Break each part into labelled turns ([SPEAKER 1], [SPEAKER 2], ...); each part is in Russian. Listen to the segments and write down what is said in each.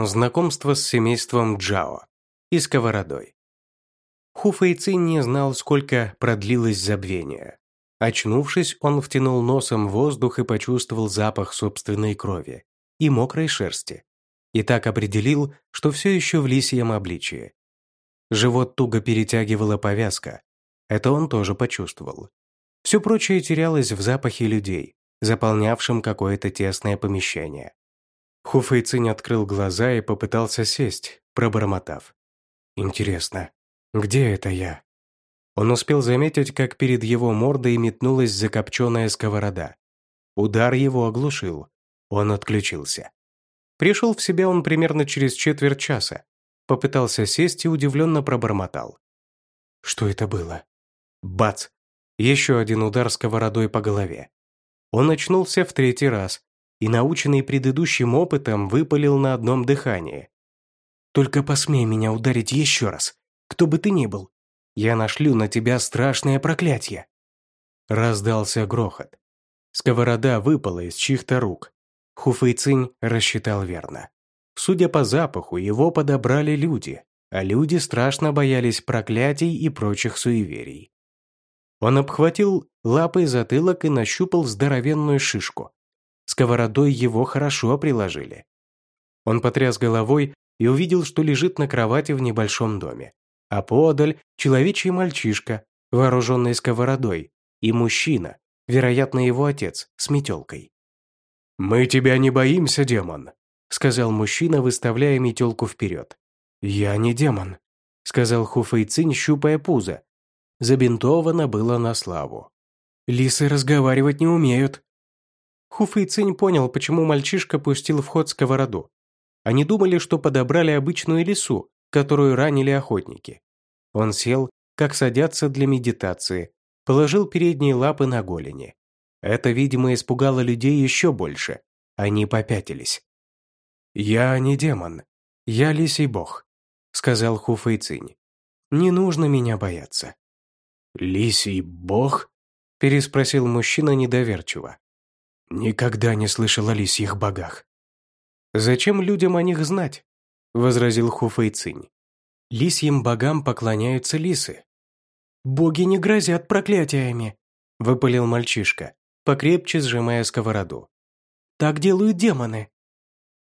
[SPEAKER 1] Знакомство с семейством Джао и сковородой. Ху Фэйцин не знал, сколько продлилось забвение. Очнувшись, он втянул носом воздух и почувствовал запах собственной крови и мокрой шерсти. И так определил, что все еще в лисьем обличии. Живот туго перетягивала повязка. Это он тоже почувствовал. Все прочее терялось в запахе людей, заполнявшем какое-то тесное помещение. Хуфэйцинь открыл глаза и попытался сесть, пробормотав. «Интересно, где это я?» Он успел заметить, как перед его мордой метнулась закопченная сковорода. Удар его оглушил. Он отключился. Пришел в себя он примерно через четверть часа. Попытался сесть и удивленно пробормотал. Что это было? Бац! Еще один удар сковородой по голове. Он очнулся в третий раз и, наученный предыдущим опытом, выпалил на одном дыхании. «Только посмей меня ударить еще раз, кто бы ты ни был. Я нашлю на тебя страшное проклятие». Раздался грохот. Сковорода выпала из чьих-то рук. Хуфэйцинь рассчитал верно. Судя по запаху, его подобрали люди, а люди страшно боялись проклятий и прочих суеверий. Он обхватил лапой затылок и нащупал здоровенную шишку. Сковородой его хорошо приложили. Он потряс головой и увидел, что лежит на кровати в небольшом доме. А подаль человечий мальчишка, вооруженный сковородой, и мужчина, вероятно, его отец, с метелкой. «Мы тебя не боимся, демон», — сказал мужчина, выставляя метелку вперед. «Я не демон», — сказал Хуфэйцинь, щупая пузо, Забинтовано было на славу. «Лисы разговаривать не умеют». Хуфэй Цинь понял, почему мальчишка пустил в ход сковороду. Они думали, что подобрали обычную лису, которую ранили охотники. Он сел, как садятся для медитации, положил передние лапы на голени. Это, видимо, испугало людей еще больше. Они попятились. «Я не демон. Я лисий бог», — сказал Хуфэй Цинь. «Не нужно меня бояться.
[SPEAKER 2] «Лисий бог?»
[SPEAKER 1] – переспросил мужчина недоверчиво.
[SPEAKER 2] «Никогда не слышал о лисьих богах».
[SPEAKER 1] «Зачем людям о них знать?» – возразил Хуфэйцинь. «Лисьим богам поклоняются лисы». «Боги не грозят проклятиями», – выпалил мальчишка, покрепче сжимая сковороду. «Так делают демоны».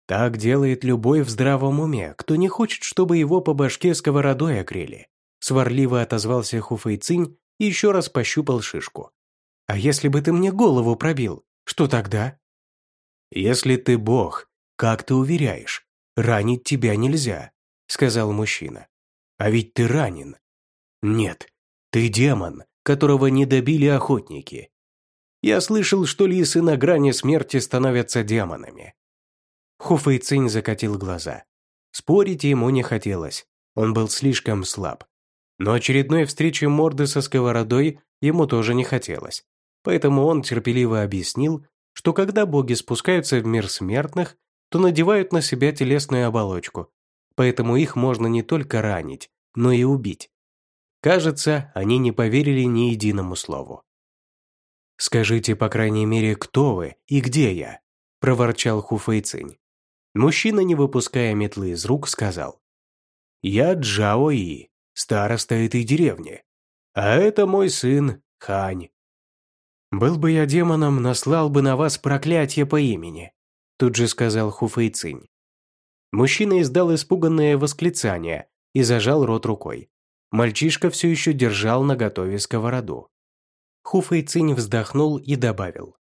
[SPEAKER 1] «Так делает любой в здравом уме, кто не хочет, чтобы его по башке сковородой огрели», сварливо отозвался Хуфэйцинь и еще раз пощупал шишку. «А если бы ты мне голову пробил, что тогда?» «Если ты бог, как ты уверяешь, ранить тебя нельзя», сказал мужчина. «А ведь ты ранен». «Нет, ты демон, которого не добили охотники. Я слышал, что лисы на грани смерти становятся демонами». Хуфэйцинь закатил глаза. Спорить ему не хотелось, он был слишком слаб. Но очередной встречи морды со сковородой ему тоже не хотелось. Поэтому он терпеливо объяснил, что когда боги спускаются в мир смертных, то надевают на себя телесную оболочку. Поэтому их можно не только ранить, но и убить. Кажется, они не поверили ни единому слову. «Скажите, по крайней мере, кто вы и где я?» – проворчал Хуфэйцинь. Мужчина, не выпуская метлы из рук, сказал. «Я Джао И, староста этой деревни. А это мой сын Хань. «Был бы я демоном, наслал бы на вас проклятие по имени», тут же сказал Хуфэйцинь. Мужчина издал испуганное восклицание и зажал рот рукой. Мальчишка все еще держал наготове сковороду. Хуфэйцинь вздохнул и добавил.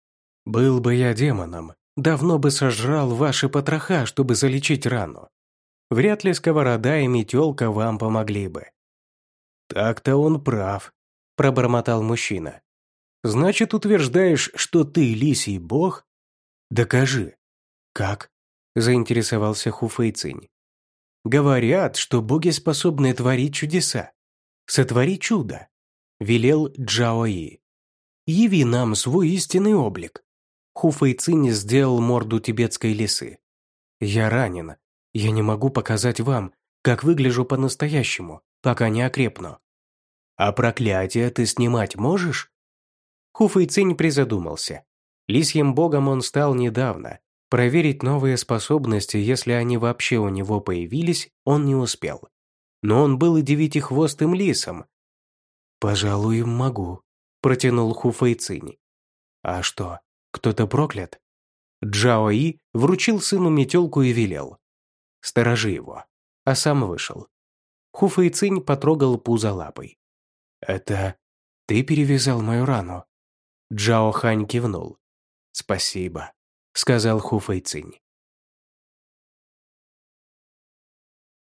[SPEAKER 1] «Был бы я демоном, давно бы сожрал ваши потроха, чтобы залечить рану. Вряд ли сковорода и метелка вам помогли бы.
[SPEAKER 2] «Так-то он прав», – пробормотал мужчина.
[SPEAKER 1] «Значит, утверждаешь, что ты лисий бог?»
[SPEAKER 2] «Докажи».
[SPEAKER 1] «Как?» – заинтересовался Хуфэйцинь. «Говорят, что боги способны творить чудеса. Сотвори чудо», – велел Джаои. «Яви нам свой истинный облик». Хуфэйцинь сделал морду тибетской лисы. «Я ранен. Я не могу показать вам, как выгляжу по-настоящему пока не окрепну. А проклятие ты снимать можешь? Хуфэйцинь призадумался. Лисьим богом он стал недавно, Проверить новые способности, если они вообще у него появились, он не успел. Но он был и девятихвостым лисом. «Пожалуй, могу», – протянул Хуфэйцинь. «А что, кто-то проклят?» Джао И вручил сыну метелку и велел. «Сторожи его», а сам вышел. Хуфэйцинь потрогал пузо лапой. «Это ты перевязал мою рану?» Джао Хань кивнул. «Спасибо», — сказал Ху Фэйцинь.